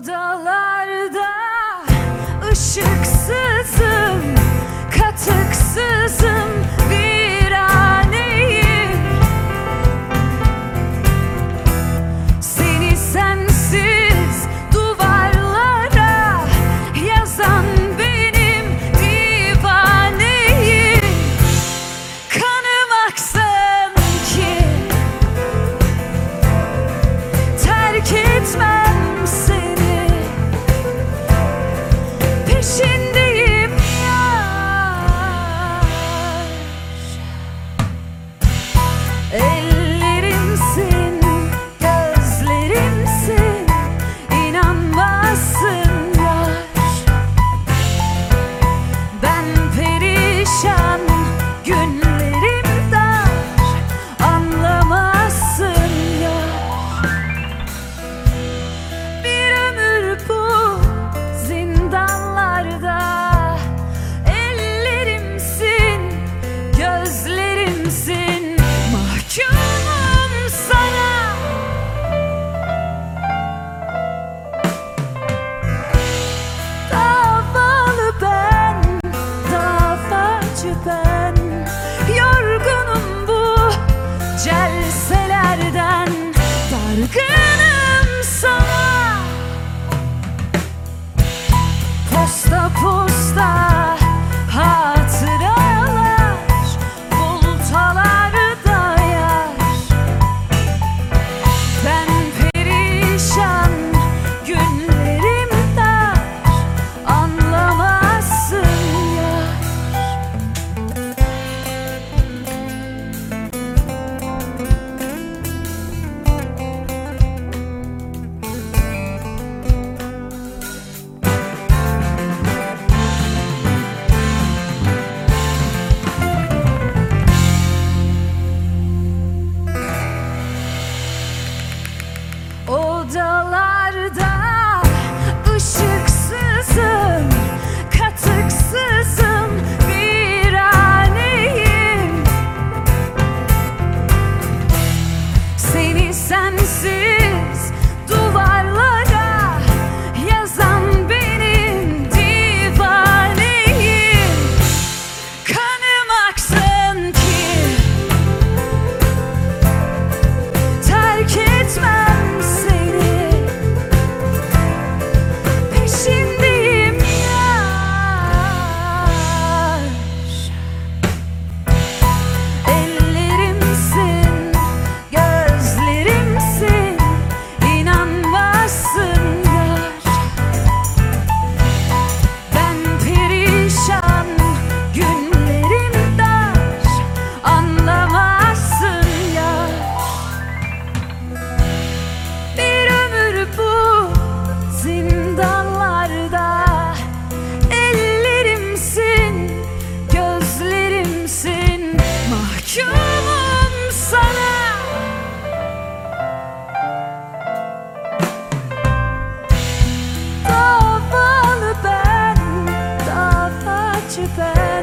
Odalarda ışıksızım, sana. Davalı ben, davacı ben.